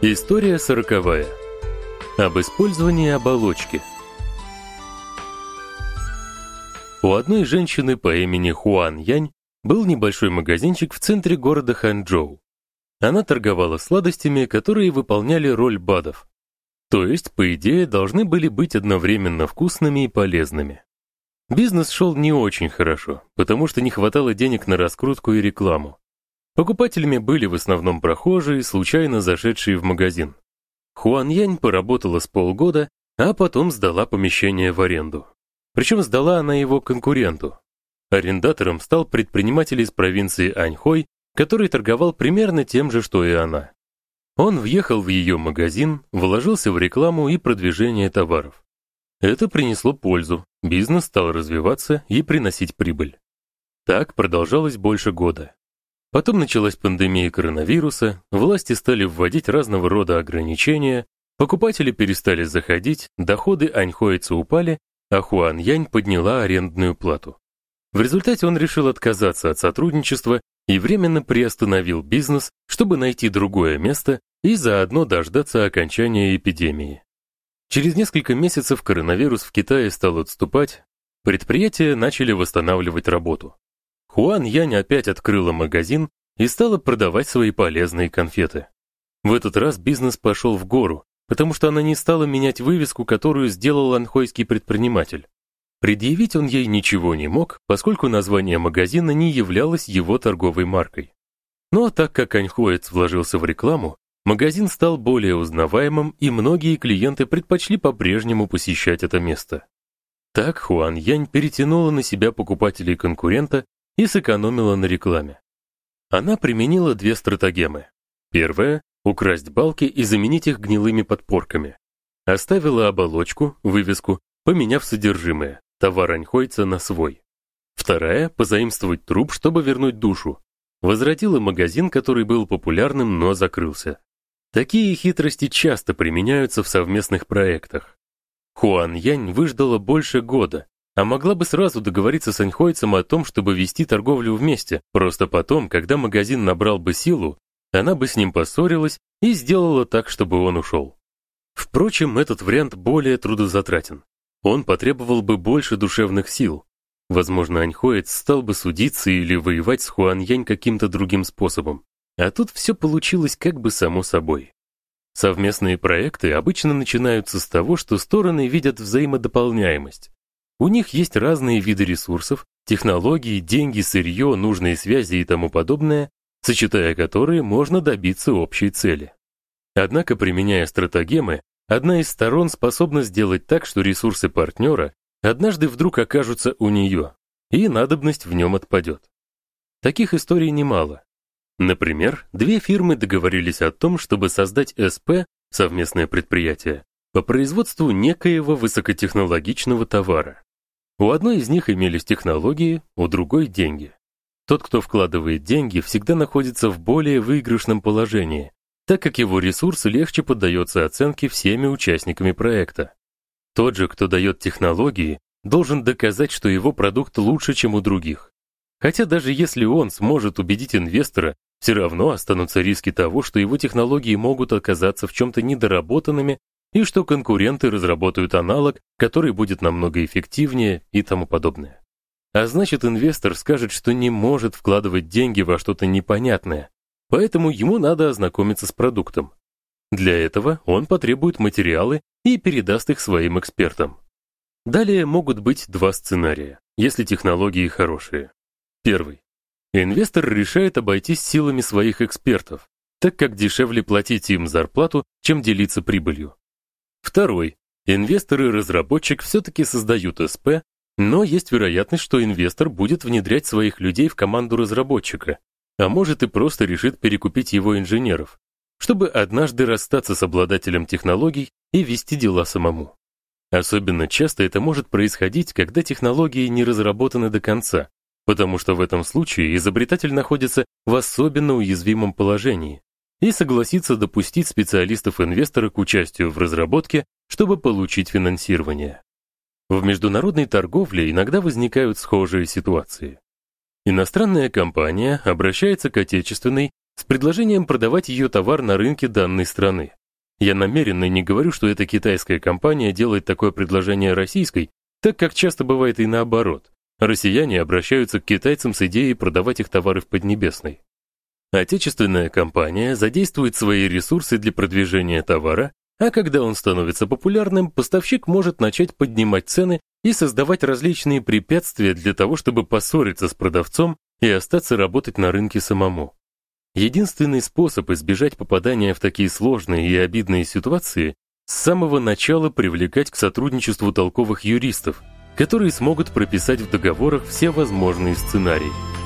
История сороковая. Об использовании оболочки. У одной женщины по имени Хуан Янь был небольшой магазинчик в центре города Ханчжоу. Она торговала сладостями, которые выполняли роль БАДов. То есть, по идее, должны были быть одновременно вкусными и полезными. Бизнес шел не очень хорошо, потому что не хватало денег на раскрутку и рекламу. Покупателями были в основном прохожие, случайно зашедшие в магазин. Хуан Янь поработала с полгода, а потом сдала помещение в аренду. Причем сдала она его конкуренту. Арендатором стал предприниматель из провинции Аньхой, который торговал примерно тем же, что и она. Он въехал в ее магазин, вложился в рекламу и продвижение товаров. Это принесло пользу, бизнес стал развиваться и приносить прибыль. Так продолжалось больше года. Потом началась пандемия коронавируса, власти стали вводить разного рода ограничения, покупатели перестали заходить, доходы аньхоица упали, а Хуан Янь подняла арендную плату. В результате он решил отказаться от сотрудничества и временно приостановил бизнес, чтобы найти другое место и заодно дождаться окончания эпидемии. Через несколько месяцев коронавирус в Китае стал отступать, предприятия начали восстанавливать работу. Хуан Янь опять открыла магазин и стала продавать свои полезные конфеты. В этот раз бизнес пошел в гору, потому что она не стала менять вывеску, которую сделал анхойский предприниматель. Предъявить он ей ничего не мог, поскольку название магазина не являлось его торговой маркой. Но так как аньхоец вложился в рекламу, магазин стал более узнаваемым, и многие клиенты предпочли по-прежнему посещать это место. Так Хуан Янь перетянула на себя покупателей конкурента и сэкономила на рекламе. Она применила две стратегемы. Первая украсть балки и заменить их гнилыми подпорками. Оставила оболочку, вывеску, поменяв содержимое, товар аньхойца на свой. Вторая позаимствовать труп, чтобы вернуть душу. Возродила магазин, который был популярным, но закрылся. Такие хитрости часто применяются в совместных проектах. Хуан Янь выждала больше года, а могла бы сразу договориться с аньхойцем о том, чтобы вести торговлю вместе. Просто потом, когда магазин набрал бы силу, она бы с ним поссорилась и сделала так, чтобы он ушел. Впрочем, этот вариант более трудозатратен. Он потребовал бы больше душевных сил. Возможно, аньхоец стал бы судиться или воевать с Хуаньянь каким-то другим способом. А тут все получилось как бы само собой. Совместные проекты обычно начинаются с того, что стороны видят взаимодополняемость. У них есть разные виды ресурсов, технологии, деньги, сырье, нужные связи и тому подобное, сочетая которые можно добиться общей цели. Однако, применяя стратегемы, одна из сторон способна сделать так, что ресурсы партнера однажды вдруг окажутся у нее, и надобность в нем отпадет. Таких историй немало. Например, две фирмы договорились о том, чтобы создать СП, совместное предприятие, по производству некоего высокотехнологичного товара. У одной из них имелись технологии, у другой деньги. Тот, кто вкладывает деньги, всегда находится в более выигрышном положении, так как его ресурс легче поддается оценке всеми участниками проекта. Тот же, кто дает технологии, должен доказать, что его продукт лучше, чем у других. Хотя даже если он сможет убедить инвестора, все равно останутся риски того, что его технологии могут оказаться в чем то недоработанными и что конкуренты разработают аналог, который будет намного эффективнее и тому подобное. А значит, инвестор скажет, что не может вкладывать деньги во что-то непонятное, поэтому ему надо ознакомиться с продуктом. Для этого он потребует материалы и передаст их своим экспертам. Далее могут быть два сценария, если технологии хорошие. Первый. Инвестор решает обойтись силами своих экспертов, так как дешевле платить им зарплату, чем делиться прибылью. Второй. Инвестор и разработчик все-таки создают СП, но есть вероятность, что инвестор будет внедрять своих людей в команду разработчика, а может и просто решит перекупить его инженеров, чтобы однажды расстаться с обладателем технологий и вести дела самому. Особенно часто это может происходить, когда технологии не разработаны до конца, потому что в этом случае изобретатель находится в особенно уязвимом положении, и согласится допустить специалистов-инвестора к участию в разработке, чтобы получить финансирование. В международной торговле иногда возникают схожие ситуации. Иностранная компания обращается к отечественной с предложением продавать ее товар на рынке данной страны. Я намеренно не говорю, что эта китайская компания делает такое предложение российской, так как часто бывает и наоборот. Россияне обращаются к китайцам с идеей продавать их товары в Поднебесной. Отечественная компания задействует свои ресурсы для продвижения товара, а когда он становится популярным, поставщик может начать поднимать цены и создавать различные препятствия для того, чтобы поссориться с продавцом и остаться работать на рынке самому. Единственный способ избежать попадания в такие сложные и обидные ситуации с самого начала привлекать к сотрудничеству толковых юристов, которые смогут прописать в договорах все возможные сценарии.